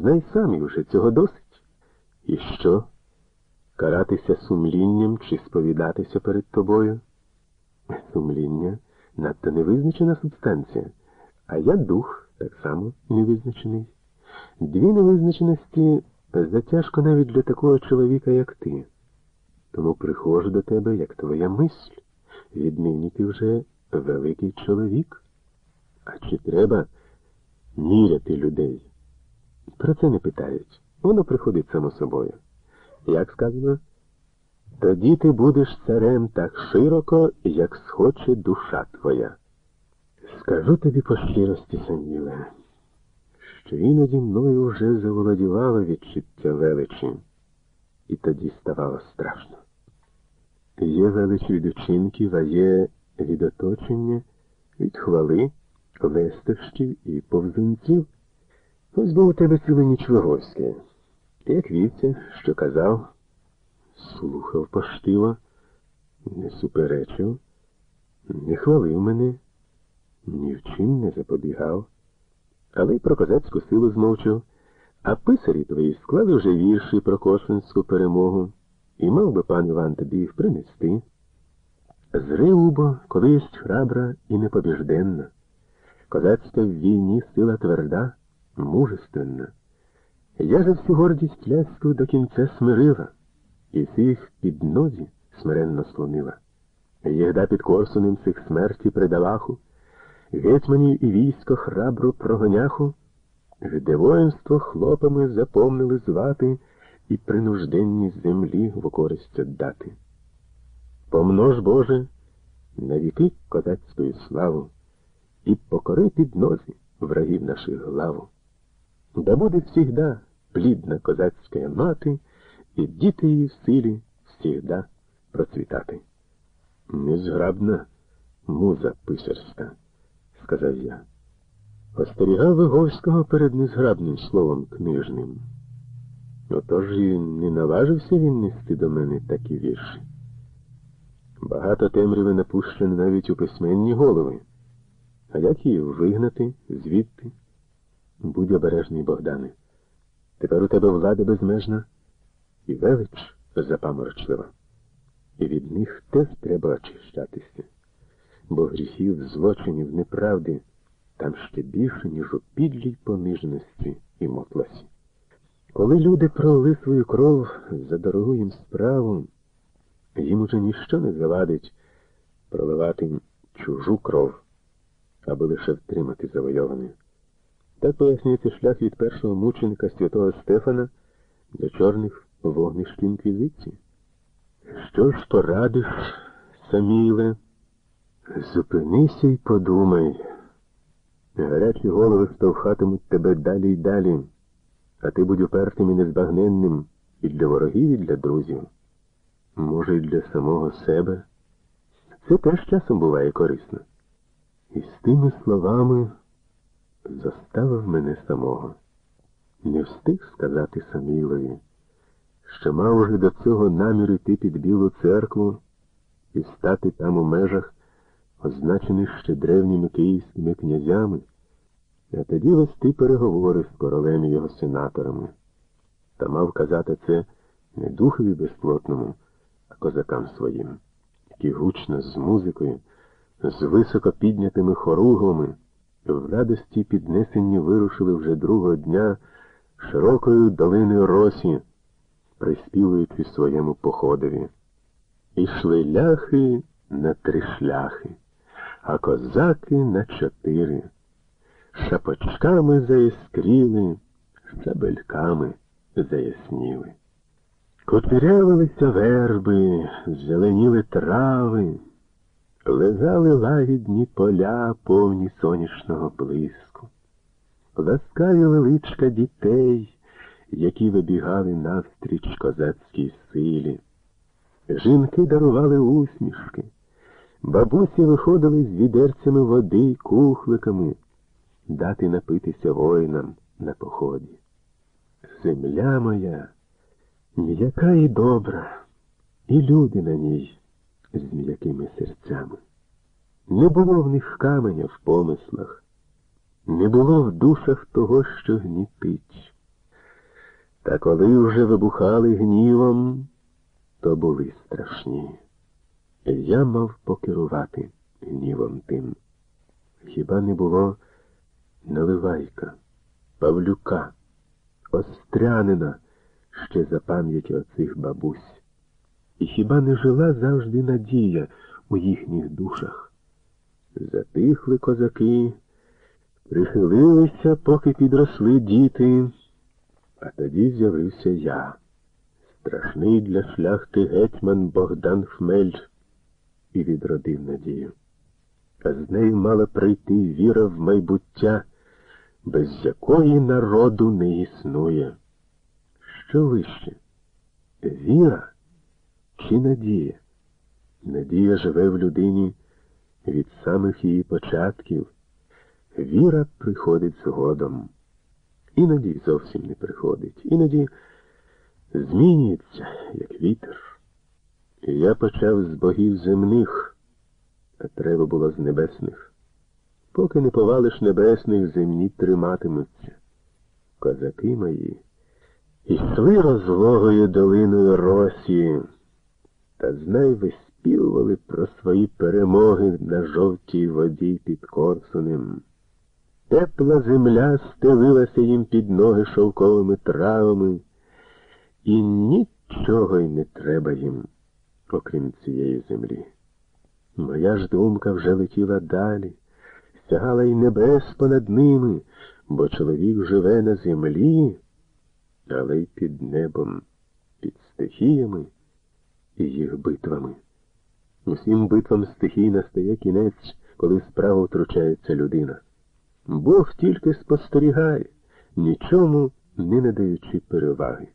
Знай самі вже цього досить. І що? Каратися сумлінням чи сповідатися перед тобою? Сумління надто невизначена субстанція, а я дух так само невизначений. Дві невизначеності затяжко навіть для такого чоловіка, як ти. Тому приходжу до тебе, як твоя мисль. Віднині ти вже великий чоловік. А чи треба міряти людей? Про це не питають. Воно приходить само собою. Як сказано, тоді ти будеш царем так широко, як схоче душа твоя. Скажу тобі по щирості, Саміле, що іноді мною вже заволодівало відчуття величі, і тоді ставало страшно. Є велич від учинків, а є від оточення, від хвали, лестощів і повзунців. Ось був у тебе ціле ніч Виговське. Як вівця, що казав, слухав поштиво, не суперечив, не хвалив мене, ні в чим не запобігав, але й про козацьку силу змовчав, а писарі твої склали вже вірші про косинську перемогу, і мав би пан Іван тобі їх принести. Зри, убо, колись храбра і непобіжденна. Козацька в війні сила тверда, мужественна. Я же всю гордість ляську до кінця смирила, і всіх під нозі смиренно слонила. Єгда під Корсунем цих смерті предаваху, гетьманів і військо храбро прогоняху, де воїнство хлопами запомнили звати і принужденні землі в користь дати. Помнож, Боже, на віки козацькою славу і покори під нозі врагів наших главу. Да буде всігда плідна козацька мати, і діти її в силі всігда процвітати. Незграбна муза писарська, сказав я. Остерігав Виговського перед незграбним словом книжним. Отож і не наважився він нести до мене такі вірші. Багато темряви напущено навіть у письменні голови. А як її вигнати звідти? Будь обережний, Богдане. Тепер у тебе влада безмежна і велич запаморочлива. І від них теж треба очищатися, бо гріхів, злочинів, неправди там ще більше, ніж у підлій пониженості і мотласі. Коли люди пролили свою кров за дорогу їм справу, їм уже ніщо не завадить проливати чужу кров, аби лише втримати завойоване. Так пояснюється шлях від першого мученика святого Стефана до чорних вогнищ інквізиції. Що ж порадиш, Саміле? Зупинися і подумай. Гарячі голови штовхатимуть тебе далі й далі, а ти будь упертим і незбагненним і для ворогів, і для друзів. Може, і для самого себе. Це теж часом буває корисно. І з тими словами заставив мене самого. Не встиг сказати Самілові, що мав уже до цього намір іти під Білу церкву і стати там у межах, означених ще древніми київськими князями, а тоді вести переговори з королем і його сенаторами. Та мав казати це не духові безплотному, а козакам своїм, які гучно з музикою, з високо піднятими хоругвами, в радості піднесенні вирушили вже другого дня широкою долиною росі, приспівуючи своєму походові. Ішли ляхи на три шляхи, а козаки на чотири. Шапочками заіскріли, щабельками заясніли. Кудрявилися верби, зеленіли трави, лежали лагідні поля, повні сонячного блиску, ласкаві величка дітей, які вибігали навстріч козацькій силі. Жінки дарували усмішки, бабусі виходили з відерцями води кухликами, дати напитися воїнам на поході. Земля моя м'яка і добра, і люди на ній з м'якими серцями. Не було в них каменя в помислах, не було в душах того, що гнітить. Та коли вже вибухали гнівом, то були страшні. Я мав покерувати гнівом тим. Хіба не було Наливайка, Павлюка, Острянина ще за пам'яті оцих бабусь? І хіба не жила завжди надія у їхніх душах? Затихли козаки, прихилилися, поки підросли діти, а тоді з'явився я, страшний для шляхти гетьман Богдан Хмель, і відродив надію. А з нею мала прийти віра в майбуття, без якої народу не існує. Що вище? Віра чи надія? Надія живе в людині від самих її початків. Віра приходить згодом. Іноді зовсім не приходить, іноді змінюється, як вітер. Я почав з богів земних, а треба було з небесних. Поки не повалиш небесних, земні триматимуться. Козаки мої йшли розлогою долиною росі, та знай виспівували про свої перемоги на жовтій воді під Корсунем. Тепла земля стелилася їм під ноги шовковими травами, і нічого й не треба їм, окрім цієї землі. Моя ж думка вже летіла далі, сягала й небес понад ними, бо чоловік живе на землі, але й під небом, під стихіями їх битвами. Усім битвам стихій настає кінець, коли справу втручається людина. Бог тільки спостерігає, нічому не надаючи переваги.